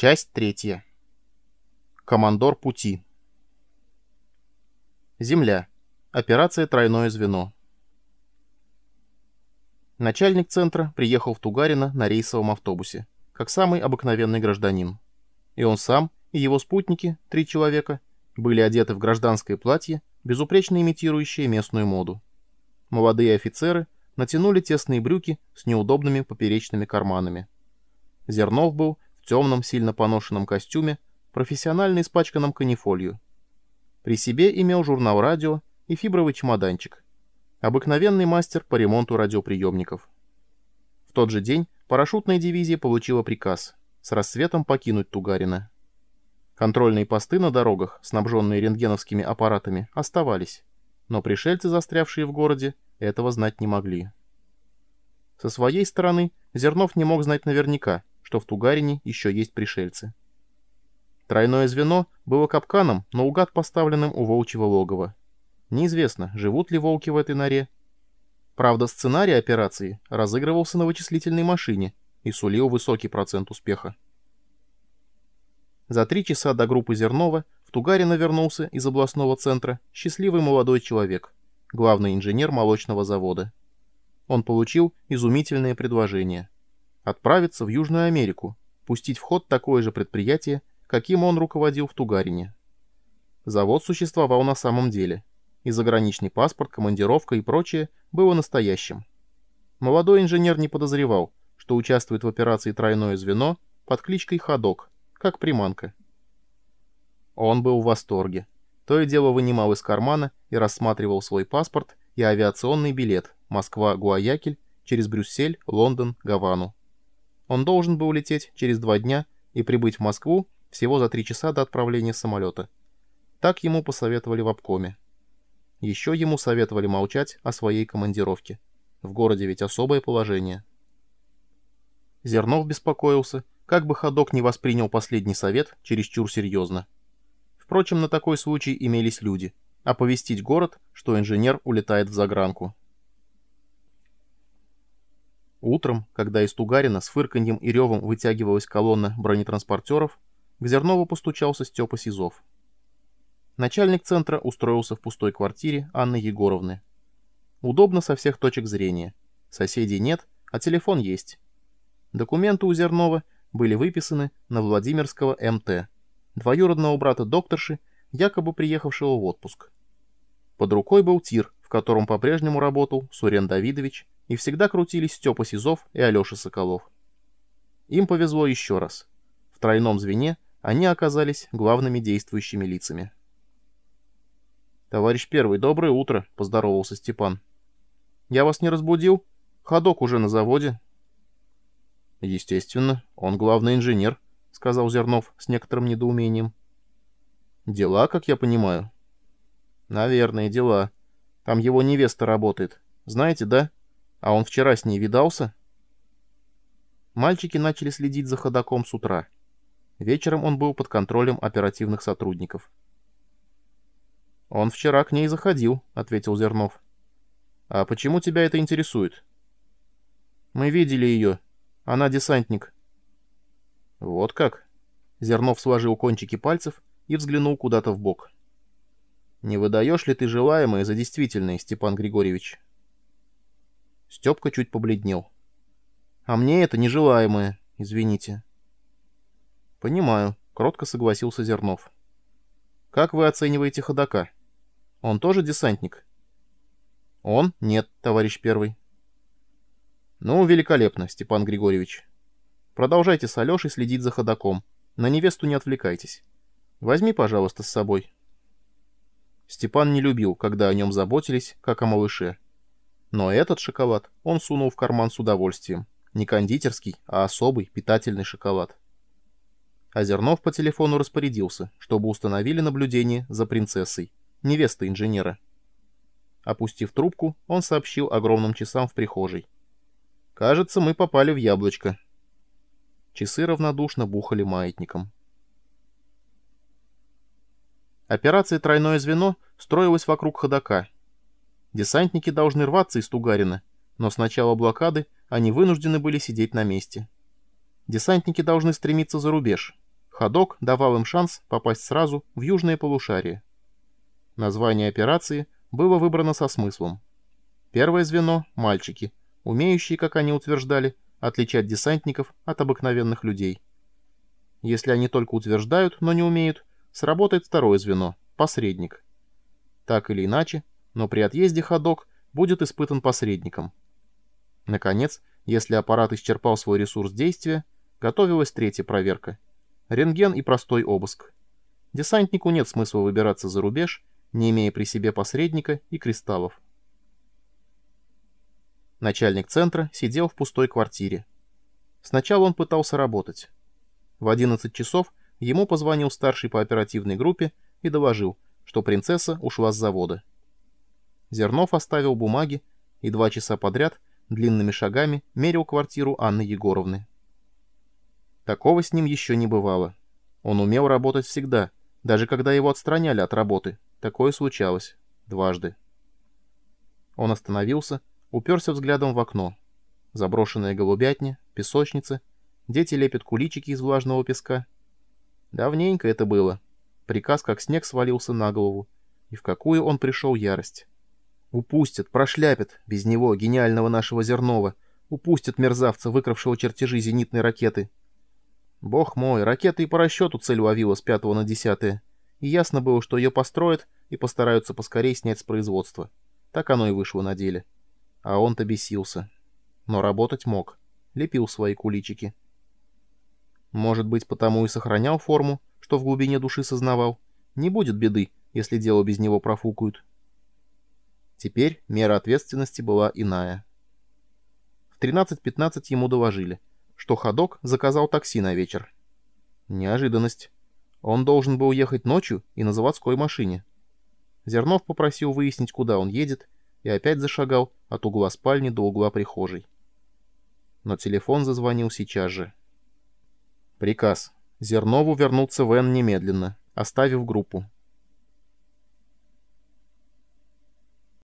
Часть третья. Командор пути. Земля. Операция «Тройное звено». Начальник центра приехал в Тугарина на рейсовом автобусе, как самый обыкновенный гражданин. И он сам, и его спутники, три человека, были одеты в гражданское платье, безупречно имитирующее местную моду. Молодые офицеры натянули тесные брюки с неудобными поперечными карманами. Зернов был темном, сильно поношенном костюме, профессионально испачканном канифолью. При себе имел журнал радио и фибровый чемоданчик. Обыкновенный мастер по ремонту радиоприемников. В тот же день парашютная дивизия получила приказ с рассветом покинуть Тугарина. Контрольные посты на дорогах, снабженные рентгеновскими аппаратами, оставались, но пришельцы, застрявшие в городе, этого знать не могли. Со своей стороны Зернов не мог знать наверняка, что в Тугарине еще есть пришельцы. Тройное звено было капканом, наугад поставленным у волчьего логова. Неизвестно, живут ли волки в этой норе. Правда, сценарий операции разыгрывался на вычислительной машине и сулил высокий процент успеха. За три часа до группы Зернова в Тугарина вернулся из областного центра счастливый молодой человек, главный инженер молочного завода. Он получил изумительное предложение — отправиться в Южную Америку, пустить в ход такое же предприятие, каким он руководил в Тугарине. Завод существовал на самом деле, и заграничный паспорт, командировка и прочее было настоящим. Молодой инженер не подозревал, что участвует в операции «Тройное звено» под кличкой «Ходок», как приманка. Он был в восторге. То и дело вынимал из кармана и рассматривал свой паспорт и авиационный билет Москва-Гуаякиль через Брюссель, Лондон, Гавану. Он должен был лететь через два дня и прибыть в Москву всего за три часа до отправления самолета. Так ему посоветовали в обкоме. Еще ему советовали молчать о своей командировке. В городе ведь особое положение. Зернов беспокоился, как бы ходок не воспринял последний совет чересчур серьезно. Впрочем, на такой случай имелись люди. Оповестить город, что инженер улетает в загранку. Утром, когда из Тугарина с фырканьем и ревом вытягивалась колонна бронетранспортеров, к Зернову постучался Степа Сизов. Начальник центра устроился в пустой квартире Анны Егоровны. Удобно со всех точек зрения. Соседей нет, а телефон есть. Документы у Зернова были выписаны на Владимирского МТ, двоюродного брата докторши, якобы приехавшего в отпуск. Под рукой был тир, в котором по-прежнему работал Сурен Давидович, и всегда крутились Степа Сизов и Алеша Соколов. Им повезло еще раз. В тройном звене они оказались главными действующими лицами. «Товарищ первый, доброе утро», — поздоровался Степан. «Я вас не разбудил? Ходок уже на заводе». «Естественно, он главный инженер», — сказал Зернов с некоторым недоумением. «Дела, как я понимаю?» «Наверное, дела. Там его невеста работает. Знаете, да?» А он вчера с ней видался? Мальчики начали следить за ходаком с утра. Вечером он был под контролем оперативных сотрудников. «Он вчера к ней заходил», — ответил Зернов. «А почему тебя это интересует?» «Мы видели ее. Она десантник». «Вот как?» Зернов сложил кончики пальцев и взглянул куда-то в бок. «Не выдаешь ли ты желаемое за действительное, Степан Григорьевич?» Степка чуть побледнел. «А мне это нежелаемое, извините». «Понимаю», — кротко согласился Зернов. «Как вы оцениваете ходока? Он тоже десантник?» «Он? Нет, товарищ первый». «Ну, великолепно, Степан Григорьевич. Продолжайте с Алешей следить за ходоком. На невесту не отвлекайтесь. Возьми, пожалуйста, с собой». Степан не любил, когда о нем заботились, как о малыше. Но этот шоколад он сунул в карман с удовольствием. Не кондитерский, а особый, питательный шоколад. Озернов по телефону распорядился, чтобы установили наблюдение за принцессой, невестой инженера. Опустив трубку, он сообщил огромным часам в прихожей. «Кажется, мы попали в яблочко». Часы равнодушно бухали маятником. Операция «Тройное звено» строилась вокруг ходока — Десантники должны рваться из Тугарина, но с начала блокады они вынуждены были сидеть на месте. Десантники должны стремиться за рубеж, Ходок давал им шанс попасть сразу в южное полушарие. Название операции было выбрано со смыслом. Первое звено — мальчики, умеющие, как они утверждали, отличать десантников от обыкновенных людей. Если они только утверждают, но не умеют, сработает второе звено — посредник. Так или иначе, но при отъезде ходок будет испытан посредником. Наконец, если аппарат исчерпал свой ресурс действия, готовилась третья проверка. Рентген и простой обыск. Десантнику нет смысла выбираться за рубеж, не имея при себе посредника и кристаллов. Начальник центра сидел в пустой квартире. Сначала он пытался работать. В 11 часов ему позвонил старший по оперативной группе и доложил, что принцесса ушла с завода. Зернов оставил бумаги и два часа подряд длинными шагами мерил квартиру Анны Егоровны. Такого с ним еще не бывало. Он умел работать всегда, даже когда его отстраняли от работы. Такое случалось. Дважды. Он остановился, уперся взглядом в окно. Заброшенная голубятня, песочница, дети лепят куличики из влажного песка. Давненько это было. Приказ как снег свалился на голову. И в какую он пришел ярость. Упустят, прошляпят, без него, гениального нашего Зернова. Упустят мерзавца, выкравшего чертежи зенитной ракеты. Бог мой, ракета и по расчету цель ловила с пятого на десятое. И ясно было, что ее построят и постараются поскорей снять с производства. Так оно и вышло на деле. А он-то бесился. Но работать мог. Лепил свои куличики. Может быть, потому и сохранял форму, что в глубине души сознавал. Не будет беды, если дело без него профукают. Теперь мера ответственности была иная. В 13.15 ему доложили, что ходок заказал такси на вечер. Неожиданность. Он должен был ехать ночью и на заводской машине. Зернов попросил выяснить, куда он едет, и опять зашагал от угла спальни до угла прихожей. Но телефон зазвонил сейчас же. Приказ. Зернову вернуться в Н немедленно, оставив группу.